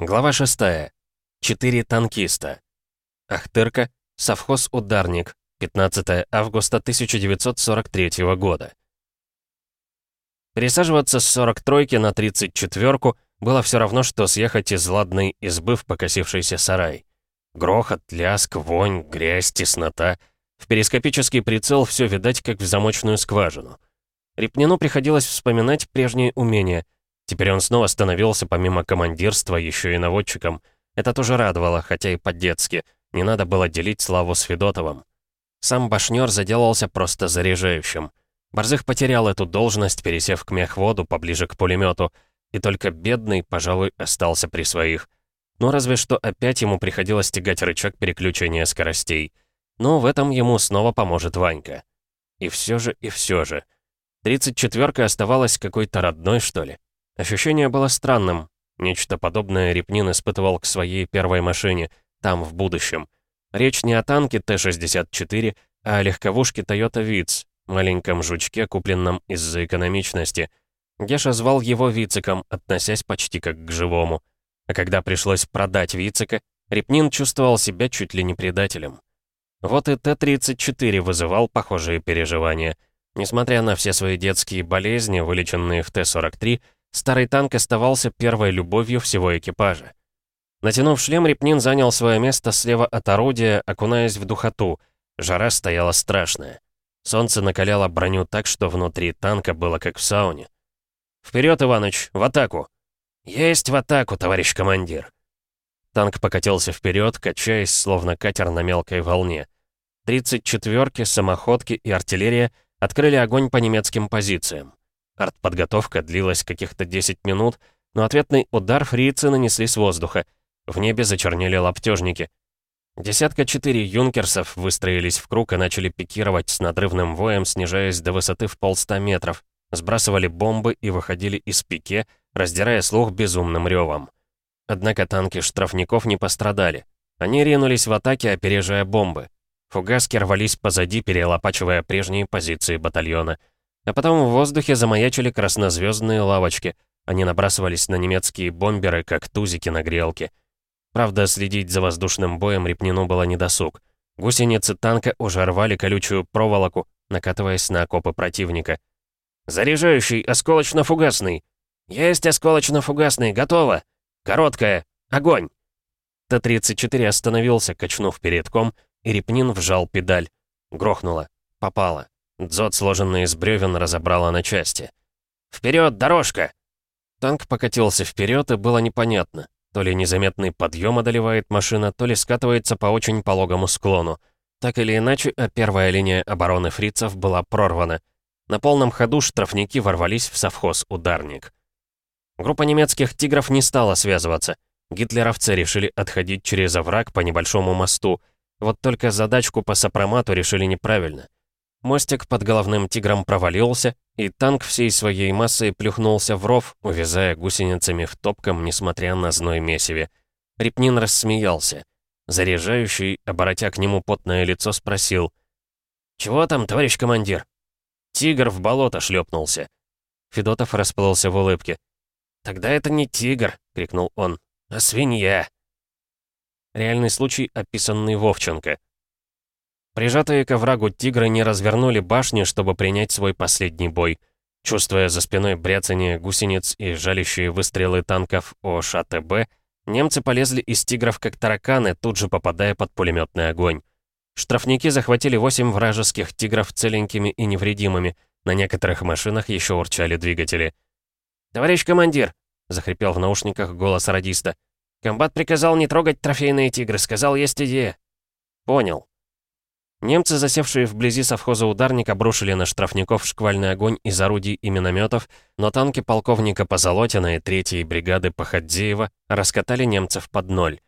Глава 6. Четыре танкиста. Ахтырка, совхоз «Ударник», 15 августа 1943 года. Пересаживаться с 43-ки на 34-ку было все равно, что съехать из ладной избы в покосившийся сарай. Грохот, ляск, вонь, грязь, теснота. В перископический прицел все видать, как в замочную скважину. Репнину приходилось вспоминать прежние умения — Теперь он снова становился помимо командирства еще и наводчиком. Это тоже радовало, хотя и по-детски. Не надо было делить славу с Федотовым. Сам башнёр заделался просто заряжающим. Борзых потерял эту должность, пересев к мехводу поближе к пулемету, и только бедный, пожалуй, остался при своих. Ну, разве что опять ему приходилось тягать рычаг переключения скоростей. Но в этом ему снова поможет Ванька. И все же, и все же. 34-ка оставалась какой-то родной, что ли. Ощущение было странным. Нечто подобное Репнин испытывал к своей первой машине, там, в будущем. Речь не о танке Т-64, а о легковушке Toyota Vitz, маленьком жучке, купленном из-за экономичности. Геша звал его Вициком, относясь почти как к живому. А когда пришлось продать Вицика, Репнин чувствовал себя чуть ли не предателем. Вот и Т-34 вызывал похожие переживания. Несмотря на все свои детские болезни, вылеченные в Т-43, Старый танк оставался первой любовью всего экипажа. Натянув шлем, Репнин занял свое место слева от орудия, окунаясь в духоту. Жара стояла страшная. Солнце накаляло броню так, что внутри танка было как в сауне. «Вперед, Иваныч, в атаку!» «Есть в атаку, товарищ командир!» Танк покатился вперед, качаясь, словно катер на мелкой волне. 34-ки, самоходки и артиллерия открыли огонь по немецким позициям. Артподготовка длилась каких-то 10 минут, но ответный удар фрицы нанесли с воздуха. В небе зачернели лаптежники. Десятка четыре юнкерсов выстроились в круг и начали пикировать с надрывным воем, снижаясь до высоты в полста метров. Сбрасывали бомбы и выходили из пике, раздирая слух безумным ревом. Однако танки штрафников не пострадали. Они ринулись в атаке, опережая бомбы. Фугаски рвались позади, перелопачивая прежние позиции батальона. А потом в воздухе замаячили краснозвездные лавочки. Они набрасывались на немецкие бомберы, как тузики на грелке. Правда, следить за воздушным боем Репнину было недосуг. Гусеницы танка уже рвали колючую проволоку, накатываясь на окопы противника. «Заряжающий, осколочно-фугасный!» «Есть осколочно-фугасный, готово! Короткая! Огонь!» Т-34 остановился, качнув передком, и Репнин вжал педаль. Грохнуло. Попало. Дзот, сложенный из бревен, разобрала на части. «Вперед, дорожка!» Танк покатился вперед, и было непонятно. То ли незаметный подъем одолевает машина, то ли скатывается по очень пологому склону. Так или иначе, а первая линия обороны фрицев была прорвана. На полном ходу штрафники ворвались в совхоз «Ударник». Группа немецких «Тигров» не стала связываться. Гитлеровцы решили отходить через овраг по небольшому мосту. Вот только задачку по сопромату решили неправильно. Мостик под головным тигром провалился, и танк всей своей массой плюхнулся в ров, увязая гусеницами в топком, несмотря на зной месиве. Репнин рассмеялся. Заряжающий, оборотя к нему потное лицо, спросил. «Чего там, товарищ командир?» «Тигр в болото шлепнулся». Федотов расплылся в улыбке. «Тогда это не тигр!» — крикнул он. «А свинья!» Реальный случай, описанный Вовченко. Прижатые к оврагу тигры не развернули башни, чтобы принять свой последний бой. Чувствуя за спиной бряцание гусениц и жалящие выстрелы танков ОШТБ, немцы полезли из тигров как тараканы, тут же попадая под пулеметный огонь. Штрафники захватили восемь вражеских тигров целенькими и невредимыми. На некоторых машинах еще урчали двигатели. «Товарищ командир!» — захрипел в наушниках голос радиста. «Комбат приказал не трогать трофейные тигры, сказал, есть идея». «Понял», Немцы, засевшие вблизи совхоза «Ударник», обрушили на штрафников шквальный огонь из орудий и минометов, но танки полковника Позолотина и третьей бригады Походзеева раскатали немцев под ноль.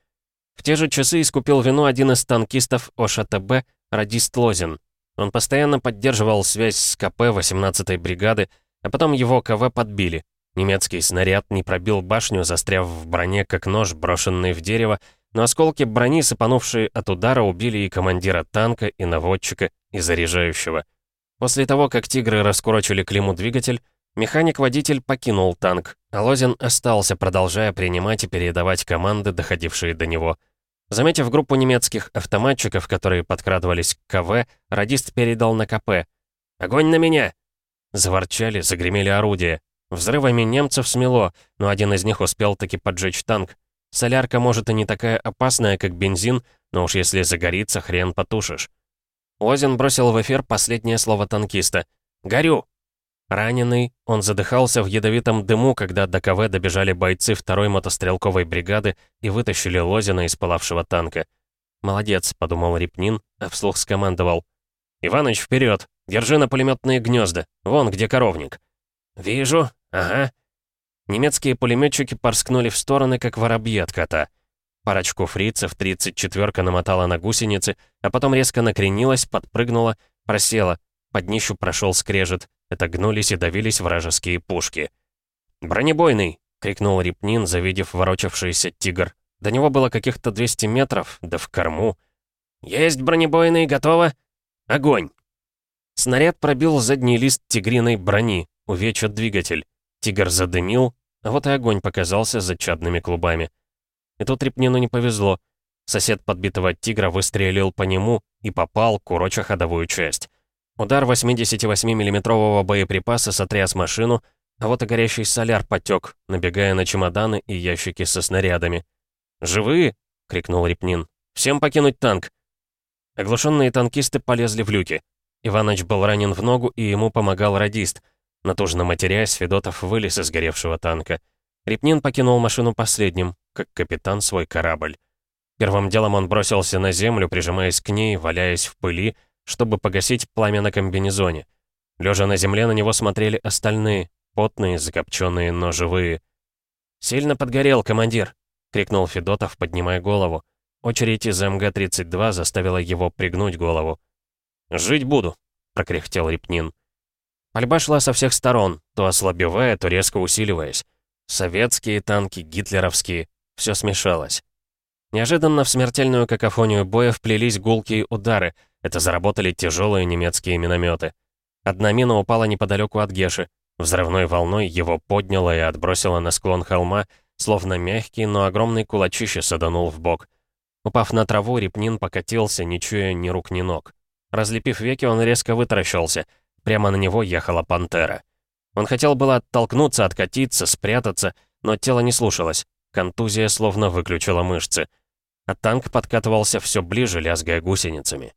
В те же часы искупил вину один из танкистов ОШТБ, радист Лозин. Он постоянно поддерживал связь с КП 18-й бригады, а потом его КВ подбили. Немецкий снаряд не пробил башню, застряв в броне, как нож, брошенный в дерево, но осколки брони, сыпанувшие от удара, убили и командира танка, и наводчика, и заряжающего. После того, как «Тигры» раскурочили климу двигатель, Механик-водитель покинул танк, а Лозин остался, продолжая принимать и передавать команды, доходившие до него. Заметив группу немецких автоматчиков, которые подкрадывались к КВ, радист передал на КП. «Огонь на меня!» Заворчали, загремели орудия. Взрывами немцев смело, но один из них успел таки поджечь танк. Солярка, может, и не такая опасная, как бензин, но уж если загорится, хрен потушишь. Лозин бросил в эфир последнее слово танкиста. «Горю!» Раненый, он задыхался в ядовитом дыму, когда до КВ добежали бойцы второй мотострелковой бригады и вытащили Лозина из пылавшего танка. «Молодец», — подумал Репнин, а вслух скомандовал. «Иваныч, вперед! Держи на пулеметные гнезда! Вон где коровник!» «Вижу, ага». Немецкие пулеметчики порскнули в стороны, как воробьи от кота. Парочку фрицев 34-ка намотала на гусеницы, а потом резко накренилась, подпрыгнула, просела. Под днищу прошел скрежет. Это гнулись и давились вражеские пушки. «Бронебойный!» — крикнул Репнин, завидев ворочавшийся тигр. До него было каких-то 200 метров, да в корму. «Есть бронебойный, готово!» «Огонь!» Снаряд пробил задний лист тигриной брони, увечат двигатель. Тигр задымил, вот и огонь показался за чадными клубами. И тут Репнину не повезло. Сосед подбитого тигра выстрелил по нему и попал, куроча ходовую часть. Удар 88 миллиметрового боеприпаса сотряс машину, а вот и горящий соляр потек, набегая на чемоданы и ящики со снарядами. «Живые?» — крикнул Репнин. «Всем покинуть танк!» Оглушенные танкисты полезли в люки. Иваныч был ранен в ногу, и ему помогал радист. Натужно матерясь, Федотов вылез из горевшего танка. Репнин покинул машину последним, как капитан свой корабль. Первым делом он бросился на землю, прижимаясь к ней, валяясь в пыли, чтобы погасить пламя на комбинезоне. Лежа на земле, на него смотрели остальные, потные, закопченные, но живые. «Сильно подгорел, командир!» — крикнул Федотов, поднимая голову. Очередь из МГ-32 заставила его пригнуть голову. «Жить буду», — прокряхтел Репнин. Пальба шла со всех сторон, то ослабевая, то резко усиливаясь. Советские танки, гитлеровские. Все смешалось. Неожиданно в смертельную какофонию боя вплелись гулкие удары. Это заработали тяжелые немецкие минометы. Одна мина упала неподалеку от Геши. Взрывной волной его подняло и отбросило на склон холма, словно мягкий, но огромный кулачище саданул в бок. Упав на траву, Репнин покатился, не чуя ни рук, ни ног. Разлепив веки, он резко вытаращился. Прямо на него ехала пантера. Он хотел было оттолкнуться, откатиться, спрятаться, но тело не слушалось. Контузия словно выключила мышцы. А танк подкатывался все ближе, лязгая гусеницами.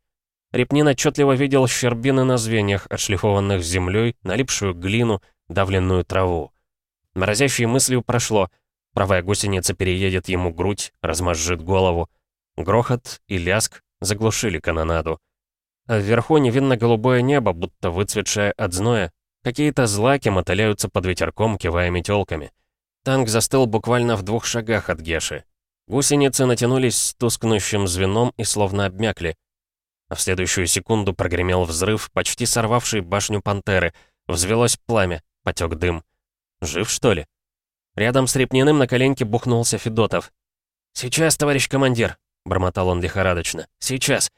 Репнин отчетливо видел щербины на звеньях, отшлифованных землей, налипшую глину, давленную траву. Морозящей мыслью прошло. Правая гусеница переедет ему грудь, размозжит голову. Грохот и ляск заглушили канонаду. А вверху невинно-голубое небо, будто выцветшее от зноя. Какие-то злаки мотыляются под ветерком, кивая метелками. Танк застыл буквально в двух шагах от Геши. Гусеницы натянулись с тускнущим звеном и словно обмякли. А в следующую секунду прогремел взрыв, почти сорвавший башню пантеры. Взвелось пламя, потек дым. Жив, что ли? Рядом с Репниным на коленке бухнулся Федотов. «Сейчас, товарищ командир!» — бормотал он лихорадочно. «Сейчас!»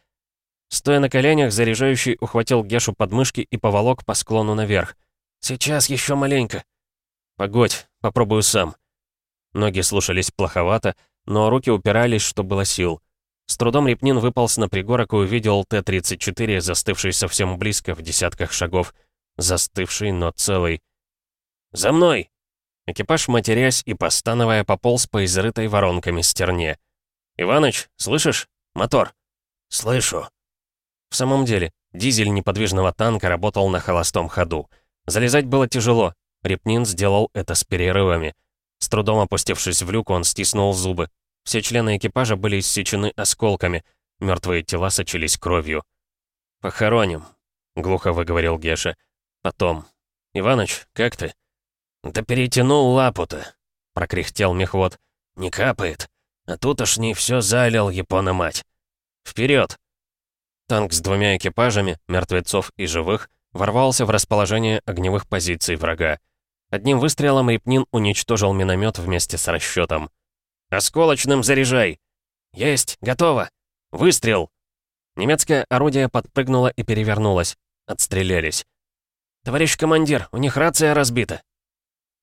Стоя на коленях, заряжающий ухватил Гешу под мышки и поволок по склону наверх. «Сейчас еще маленько». «Погодь, попробую сам». Ноги слушались плоховато, но руки упирались, что было сил. С трудом Репнин выполз на пригорок и увидел Т-34, застывший совсем близко, в десятках шагов. Застывший, но целый. «За мной!» Экипаж, матерясь и постановая, пополз по изрытой воронками стерне. «Иваныч, слышишь? Мотор!» «Слышу!» В самом деле, дизель неподвижного танка работал на холостом ходу. Залезать было тяжело. Репнин сделал это с перерывами. С трудом опустившись в люк, он стиснул зубы. Все члены экипажа были иссечены осколками. Мертвые тела сочились кровью. «Похороним», — глухо выговорил Геша. «Потом. Иваныч, как ты?» «Да перетянул лапу-то», — прокряхтел мехвод. «Не капает. А тут аж не все залил, япона-мать. Вперед! Танк с двумя экипажами, мертвецов и живых, ворвался в расположение огневых позиций врага. Одним выстрелом Репнин уничтожил миномет вместе с расчетом. «Осколочным заряжай!» «Есть! Готово! Выстрел!» Немецкое орудие подпрыгнуло и перевернулось. Отстрелялись. «Товарищ командир, у них рация разбита».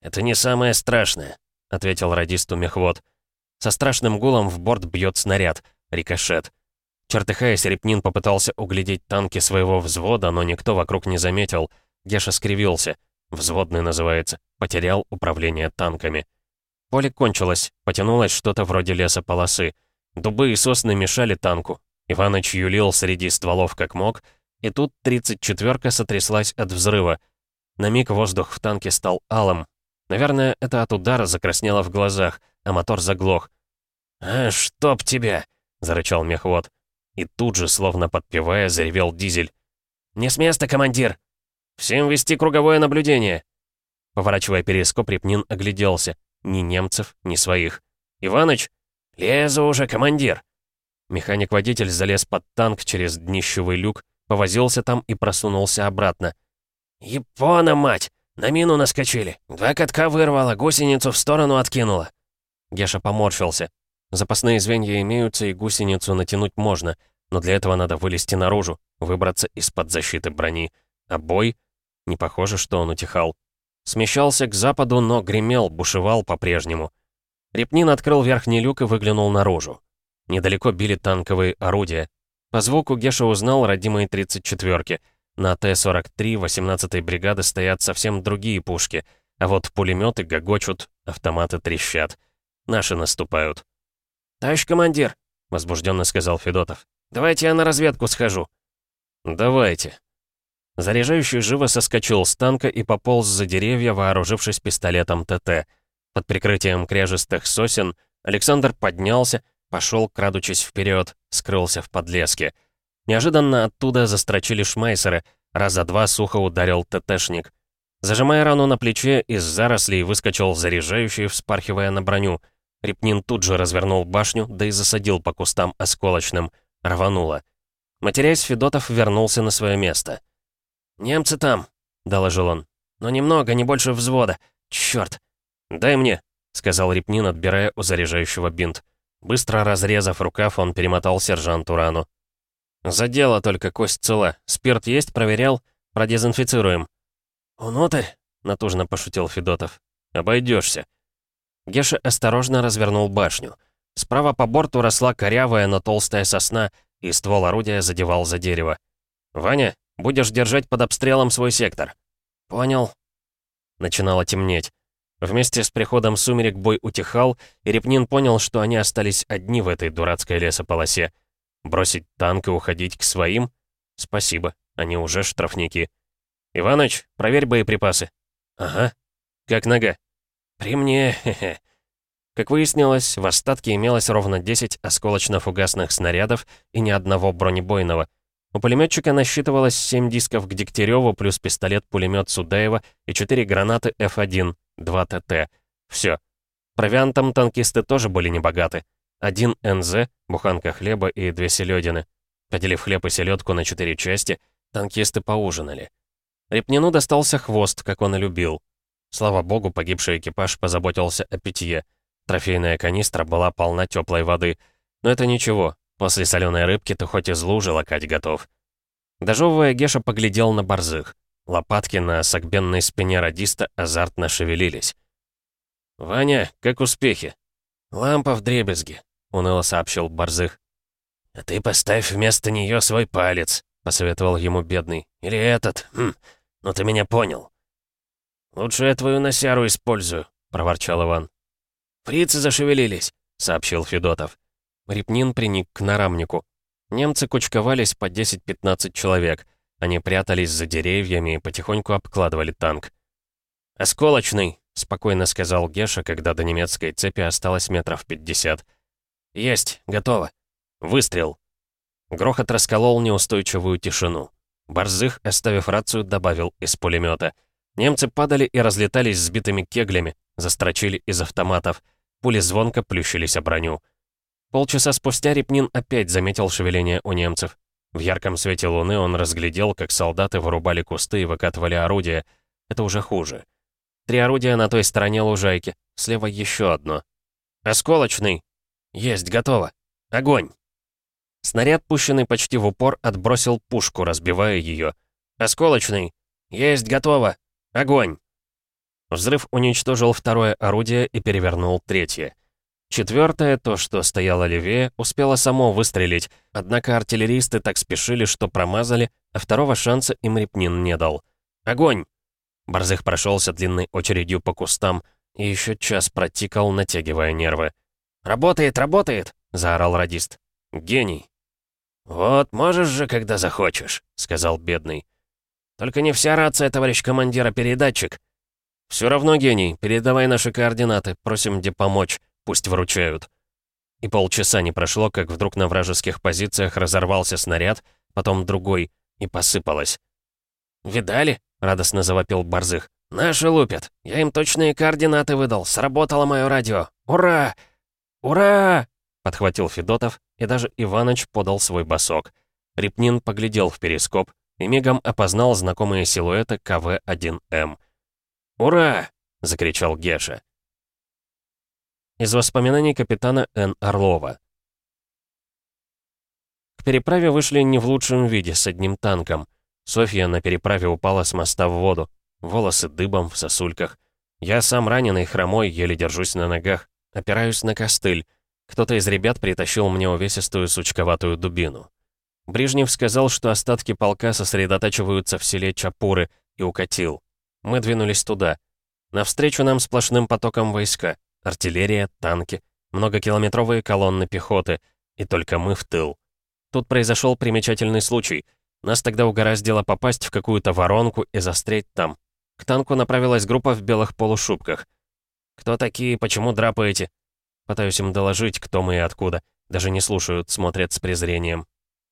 «Это не самое страшное», — ответил радисту мехвод. Со страшным гулом в борт бьет снаряд. Рикошет. Чертыхаясь, Репнин попытался углядеть танки своего взвода, но никто вокруг не заметил. Геша скривился. Взводный называется. Потерял управление танками. Поле кончилось. Потянулось что-то вроде лесополосы. Дубы и сосны мешали танку. Иваныч юлил среди стволов как мог, и тут 34-ка сотряслась от взрыва. На миг воздух в танке стал алым. Наверное, это от удара закраснело в глазах, а мотор заглох. «А, чтоб тебя!» — зарычал мехвод. И тут же, словно подпевая, заревел дизель. «Не с места, командир!» «Всем вести круговое наблюдение!» Поворачивая перископ, Репнин огляделся. Ни немцев, ни своих. «Иваныч!» «Лезу уже, командир!» Механик-водитель залез под танк через днищевый люк, повозился там и просунулся обратно. «Япона, мать! На мину наскочили! Два катка вырвало, гусеницу в сторону откинула!» Геша поморщился. Запасные звенья имеются, и гусеницу натянуть можно, но для этого надо вылезти наружу, выбраться из-под защиты брони. А бой? Не похоже, что он утихал. Смещался к западу, но гремел, бушевал по-прежнему. Репнин открыл верхний люк и выглянул наружу. Недалеко били танковые орудия. По звуку Геша узнал родимые 34-ки. На Т-43 18-й бригады стоят совсем другие пушки, а вот пулеметы гогочут, автоматы трещат. Наши наступают. «Товарищ командир», — возбужденно сказал Федотов, «давайте я на разведку схожу». «Давайте». Заряжающий живо соскочил с танка и пополз за деревья, вооружившись пистолетом ТТ. Под прикрытием кряжестых сосен Александр поднялся, пошел, крадучись вперед, скрылся в подлеске. Неожиданно оттуда застрочили шмайсеры, раза два сухо ударил ТТшник. Зажимая рану на плече, из зарослей выскочил заряжающий, вспархивая на броню. Репнин тут же развернул башню, да и засадил по кустам осколочным. Рвануло. Матерясь, Федотов вернулся на свое место. «Немцы там», — доложил он. «Но немного, не больше взвода. Чёрт!» «Дай мне», — сказал Репнин, отбирая у заряжающего бинт. Быстро разрезав рукав, он перемотал сержанту рану. «Задело только кость цела. Спирт есть, проверял? Продезинфицируем». «Внутрь?» — натужно пошутил Федотов. «Обойдешься». Геша осторожно развернул башню. Справа по борту росла корявая, но толстая сосна, и ствол орудия задевал за дерево. «Ваня, Будешь держать под обстрелом свой сектор». «Понял». Начинало темнеть. Вместе с приходом сумерек бой утихал, и Репнин понял, что они остались одни в этой дурацкой лесополосе. Бросить танк и уходить к своим? Спасибо, они уже штрафники. «Иваныч, проверь боеприпасы». «Ага». «Как нога?» «При мне, хе-хе». Как выяснилось, в остатке имелось ровно 10 осколочно-фугасных снарядов и ни одного бронебойного — у пулеметчика насчитывалось 7 дисков к Дегтяреву плюс пистолет-пулемет Судаева и 4 гранаты F1, 2 ТТ. Все. Провиантом танкисты тоже были небогаты. Один НЗ, буханка хлеба и две селедины. Поделив хлеб и селедку на четыре части, танкисты поужинали. Репнину достался хвост, как он и любил. Слава богу, погибший экипаж позаботился о питье. Трофейная канистра была полна теплой воды. Но это ничего, После соленой рыбки ты хоть из лужи лакать готов. Дожевывая, Геша поглядел на борзых. Лопатки на согбенной спине радиста азартно шевелились. «Ваня, как успехи?» «Лампа в дребезге», — уныло сообщил борзых. «А ты поставь вместо нее свой палец», — посоветовал ему бедный. «Или этот. Хм, ну ты меня понял». «Лучше я твою носяру использую», — проворчал Иван. «Фрицы зашевелились», — сообщил Федотов. Репнин приник к нарамнику. Немцы кучковались по 10-15 человек. Они прятались за деревьями и потихоньку обкладывали танк. «Осколочный», — спокойно сказал Геша, когда до немецкой цепи осталось метров 50. «Есть, готово». «Выстрел». Грохот расколол неустойчивую тишину. Борзых, оставив рацию, добавил из пулемета. Немцы падали и разлетались сбитыми кеглями, застрочили из автоматов. Пули звонко плющились о броню. Полчаса спустя Репнин опять заметил шевеление у немцев. В ярком свете луны он разглядел, как солдаты вырубали кусты и выкатывали орудия. Это уже хуже. Три орудия на той стороне лужайки. Слева еще одно. «Осколочный!» «Есть, готово! Огонь!» Снаряд, пущенный почти в упор, отбросил пушку, разбивая ее. «Осколочный!» Есть, готово! Огонь!» Взрыв уничтожил второе орудие и перевернул третье. Четвертое, то, что стояло левее, успело само выстрелить, однако артиллеристы так спешили, что промазали, а второго шанса им Репнин не дал. «Огонь!» Борзых прошелся длинной очередью по кустам и еще час протикал, натягивая нервы. «Работает, работает!» — заорал радист. «Гений!» «Вот, можешь же, когда захочешь», — сказал бедный. «Только не вся рация, товарищ командир, а передатчик». «Все равно, гений, передавай наши координаты, просим где помочь». Пусть выручают. И полчаса не прошло, как вдруг на вражеских позициях разорвался снаряд, потом другой, и посыпалось. «Видали?» — радостно завопил Борзых. «Наши лупят. Я им точные координаты выдал. Сработало мое радио. Ура! Ура!» — подхватил Федотов, и даже Иваныч подал свой босок. Репнин поглядел в перископ и мигом опознал знакомые силуэты КВ-1М. «Ура!» — закричал Геша. Из воспоминаний капитана Н. Орлова. К переправе вышли не в лучшем виде, с одним танком. Софья на переправе упала с моста в воду. Волосы дыбом в сосульках. Я сам раненый, хромой, еле держусь на ногах. Опираюсь на костыль. Кто-то из ребят притащил мне увесистую сучковатую дубину. Брижнев сказал, что остатки полка сосредотачиваются в селе Чапуры, и укатил. Мы двинулись туда. Навстречу нам сплошным потоком войска. Артиллерия, танки, многокилометровые колонны пехоты, и только мы в тыл. Тут произошел примечательный случай. Нас тогда угораздило попасть в какую-то воронку и застрять там. К танку направилась группа в белых полушубках. «Кто такие? Почему драпаете?» Пытаюсь им доложить, кто мы и откуда. Даже не слушают, смотрят с презрением.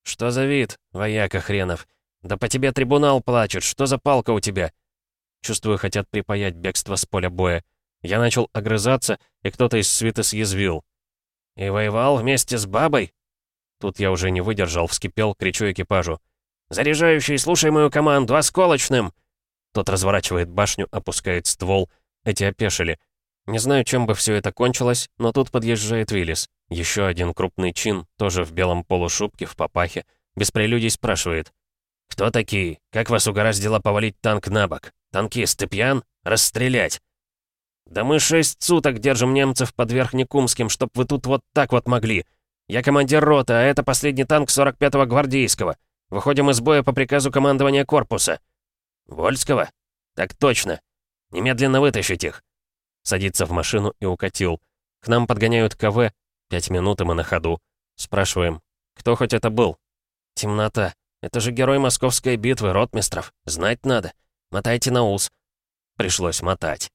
«Что за вид, вояка хренов? Да по тебе трибунал плачет, что за палка у тебя?» Чувствую, хотят припаять бегство с поля боя. Я начал огрызаться, и кто-то из свиты съязвил. «И воевал вместе с бабой?» Тут я уже не выдержал, вскипел, кричу экипажу. «Заряжающий, слушай мою команду, осколочным!» Тот разворачивает башню, опускает ствол. Эти опешили. Не знаю, чем бы все это кончилось, но тут подъезжает Виллис. Еще один крупный чин, тоже в белом полушубке, в папахе. Без прелюдий спрашивает. «Кто такие? Как вас угораздило повалить танк на бок? Танкист, ты пьян? Расстрелять!» «Да мы шесть суток держим немцев под Верхнекумским, чтоб вы тут вот так вот могли. Я командир роты, а это последний танк 45-го гвардейского. Выходим из боя по приказу командования корпуса». «Вольского?» «Так точно. Немедленно вытащить их». Садится в машину и укатил. К нам подгоняют КВ. Пять минут и мы на ходу. Спрашиваем, кто хоть это был? Темнота. Это же герой московской битвы, ротмистров. Знать надо. Мотайте на ус. Пришлось мотать.